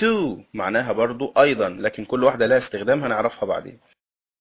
to معناها برضو أيضا لكن كل واحدة لها استخدام هنعرفها بعدين.